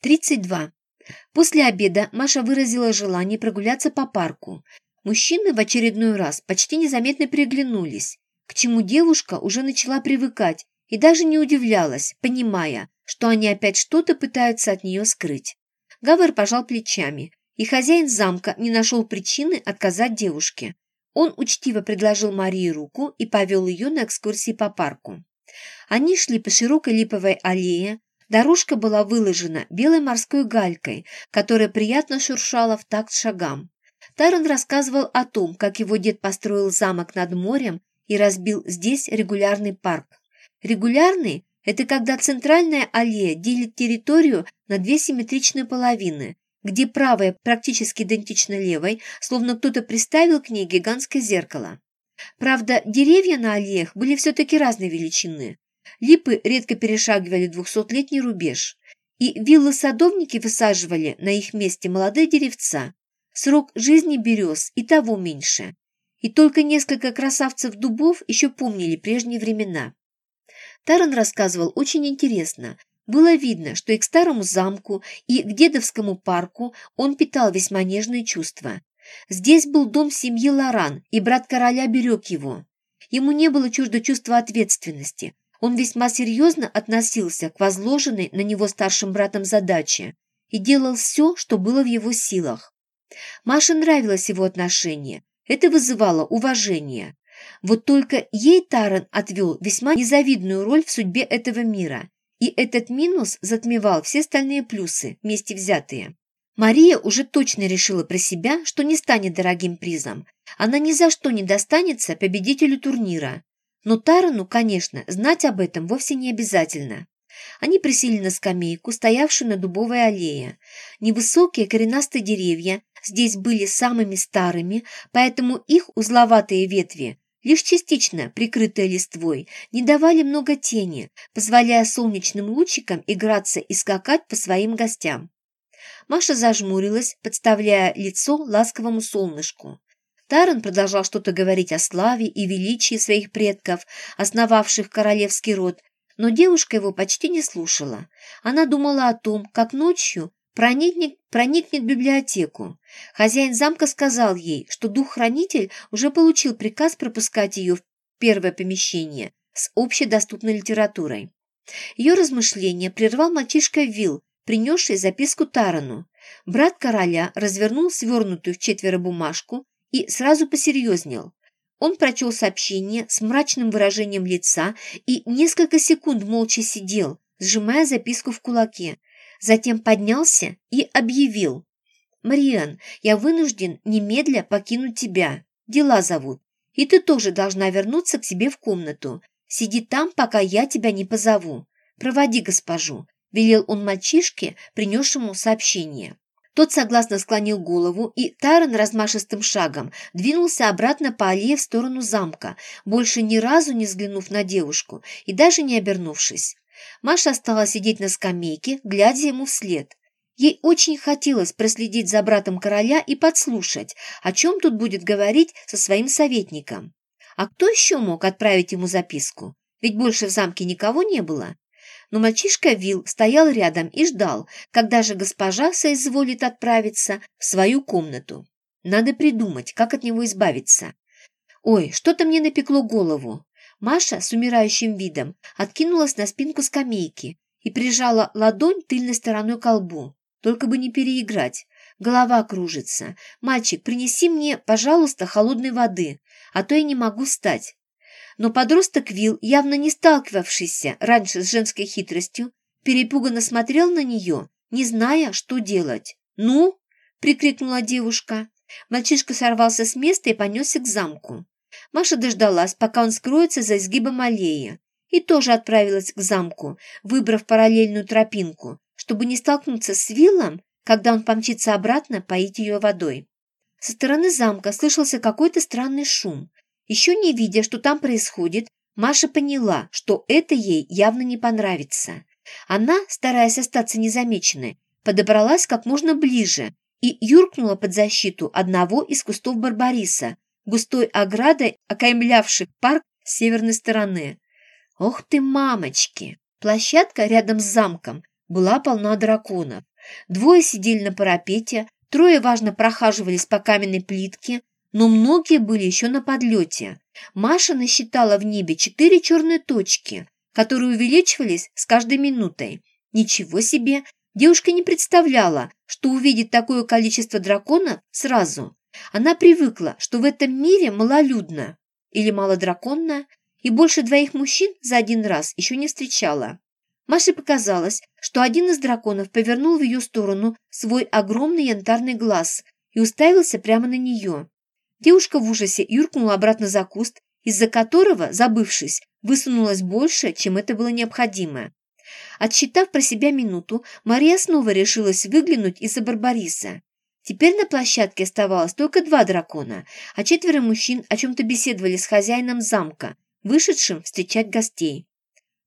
32. После обеда Маша выразила желание прогуляться по парку. Мужчины в очередной раз почти незаметно переглянулись, к чему девушка уже начала привыкать и даже не удивлялась, понимая, что они опять что-то пытаются от нее скрыть. Гавер пожал плечами, и хозяин замка не нашел причины отказать девушке. Он учтиво предложил Марии руку и повел ее на экскурсии по парку. Они шли по широкой липовой аллее, Дорожка была выложена белой морской галькой, которая приятно шуршала в такт шагам. Таран рассказывал о том, как его дед построил замок над морем и разбил здесь регулярный парк. Регулярный – это когда центральная аллея делит территорию на две симметричные половины, где правая практически идентична левой, словно кто-то приставил к ней гигантское зеркало. Правда, деревья на аллеях были все-таки разной величины. Липы редко перешагивали двухсотлетний рубеж, и виллы-садовники высаживали на их месте молодые деревца. Срок жизни берез и того меньше. И только несколько красавцев-дубов еще помнили прежние времена. Таран рассказывал очень интересно. Было видно, что и к старому замку, и к дедовскому парку он питал весьма нежные чувства. Здесь был дом семьи Лоран, и брат короля берег его. Ему не было чуждо чувства ответственности, он весьма серьезно относился к возложенной на него старшим братом задаче и делал все, что было в его силах. Маше нравилось его отношение, это вызывало уважение. Вот только ей Таран отвел весьма незавидную роль в судьбе этого мира, и этот минус затмевал все остальные плюсы, вместе взятые. Мария уже точно решила про себя, что не станет дорогим призом. Она ни за что не достанется победителю турнира. Но Тарану, конечно, знать об этом вовсе не обязательно. Они присели на скамейку, стоявшую на дубовой аллее. Невысокие коренастые деревья здесь были самыми старыми, поэтому их узловатые ветви, лишь частично прикрытые листвой, не давали много тени, позволяя солнечным лучикам играться и скакать по своим гостям. Маша зажмурилась, подставляя лицо ласковому солнышку. Таран продолжал что-то говорить о славе и величии своих предков, основавших королевский род, но девушка его почти не слушала. Она думала о том, как ночью проникнет, проникнет в библиотеку. Хозяин замка сказал ей, что дух-хранитель уже получил приказ пропускать ее в первое помещение с общедоступной литературой. Ее размышления прервал мальчишка Вил, принесший записку Тарану. Брат короля развернул свернутую в четверо бумажку и сразу посерьезнел. Он прочел сообщение с мрачным выражением лица и несколько секунд молча сидел, сжимая записку в кулаке. Затем поднялся и объявил. «Мариан, я вынужден немедля покинуть тебя. Дела зовут. И ты тоже должна вернуться к себе в комнату. Сиди там, пока я тебя не позову. Проводи госпожу», — велел он мальчишке, принесшему сообщение. Тот согласно склонил голову, и Таран размашистым шагом двинулся обратно по аллее в сторону замка, больше ни разу не взглянув на девушку и даже не обернувшись. Маша стала сидеть на скамейке, глядя ему вслед. Ей очень хотелось проследить за братом короля и подслушать, о чем тут будет говорить со своим советником. А кто еще мог отправить ему записку? Ведь больше в замке никого не было но мальчишка Вил стоял рядом и ждал, когда же госпожа соизволит отправиться в свою комнату. Надо придумать, как от него избавиться. Ой, что-то мне напекло голову. Маша с умирающим видом откинулась на спинку скамейки и прижала ладонь тыльной стороной к колбу. Только бы не переиграть. Голова кружится. «Мальчик, принеси мне, пожалуйста, холодной воды, а то я не могу встать но подросток Вил, явно не сталкивавшийся раньше с женской хитростью, перепуганно смотрел на нее, не зная, что делать. «Ну?» – прикрикнула девушка. Мальчишка сорвался с места и понесся к замку. Маша дождалась, пока он скроется за изгибом аллеи, и тоже отправилась к замку, выбрав параллельную тропинку, чтобы не столкнуться с Виллом, когда он помчится обратно поить ее водой. Со стороны замка слышался какой-то странный шум. Еще не видя, что там происходит, Маша поняла, что это ей явно не понравится. Она, стараясь остаться незамеченной, подобралась как можно ближе и юркнула под защиту одного из кустов барбариса, густой оградой, окаймлявших парк с северной стороны. Ох ты, мамочки! Площадка рядом с замком была полна драконов. Двое сидели на парапете, трое важно прохаживались по каменной плитке, но многие были еще на подлете. Маша насчитала в небе четыре черные точки, которые увеличивались с каждой минутой. Ничего себе! Девушка не представляла, что увидит такое количество драконов сразу. Она привыкла, что в этом мире малолюдно или малодраконно, и больше двоих мужчин за один раз еще не встречала. Маше показалось, что один из драконов повернул в ее сторону свой огромный янтарный глаз и уставился прямо на нее. Девушка в ужасе юркнула обратно за куст, из-за которого, забывшись, высунулась больше, чем это было необходимо. Отсчитав про себя минуту, Мария снова решилась выглянуть из-за Барбариса. Теперь на площадке оставалось только два дракона, а четверо мужчин о чем-то беседовали с хозяином замка, вышедшим встречать гостей.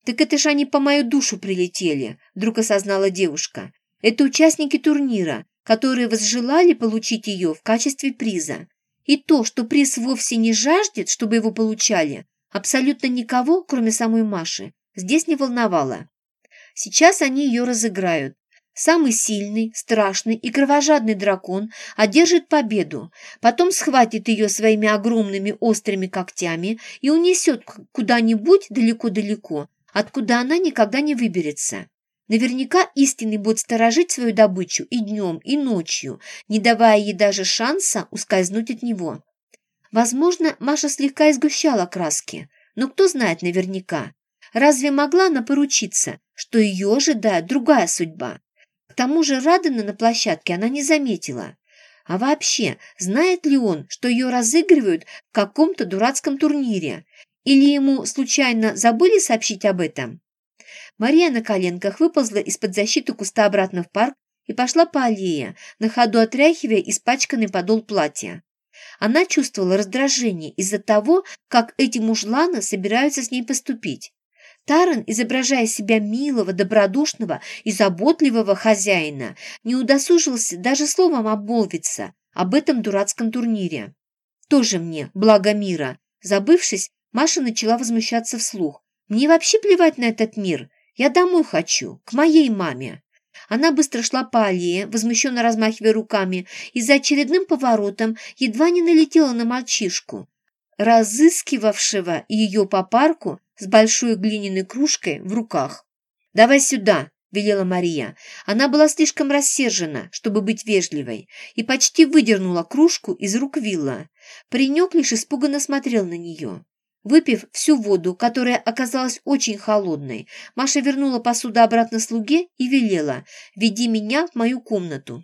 «Так это ж они по мою душу прилетели», – вдруг осознала девушка. «Это участники турнира, которые возжелали получить ее в качестве приза. И то, что приз вовсе не жаждет, чтобы его получали, абсолютно никого, кроме самой Маши, здесь не волновало. Сейчас они ее разыграют. Самый сильный, страшный и кровожадный дракон одержит победу, потом схватит ее своими огромными острыми когтями и унесет куда-нибудь далеко-далеко, откуда она никогда не выберется. Наверняка истинный будет сторожить свою добычу и днем, и ночью, не давая ей даже шанса ускользнуть от него. Возможно, Маша слегка изгущала краски, но кто знает наверняка. Разве могла она поручиться, что ее ожидает другая судьба? К тому же Радена на площадке она не заметила. А вообще, знает ли он, что ее разыгрывают в каком-то дурацком турнире, или ему случайно забыли сообщить об этом? Мария на коленках выползла из-под защиты куста обратно в парк и пошла по аллее, на ходу отряхивая испачканный подол платья. Она чувствовала раздражение из-за того, как эти мужланы собираются с ней поступить. Таран, изображая себя милого, добродушного и заботливого хозяина, не удосужился даже словом обмолвиться об этом дурацком турнире. Тоже мне, благо мира. Забывшись, Маша начала возмущаться вслух. «Мне вообще плевать на этот мир. Я домой хочу, к моей маме». Она быстро шла по аллее, возмущенно размахивая руками, и за очередным поворотом едва не налетела на мальчишку, разыскивавшего ее по парку с большой глиняной кружкой в руках. «Давай сюда!» – велела Мария. Она была слишком рассержена, чтобы быть вежливой, и почти выдернула кружку из рук Вилла. Паренек лишь испуганно смотрел на нее. Выпив всю воду, которая оказалась очень холодной, Маша вернула посуду обратно слуге и велела «Веди меня в мою комнату».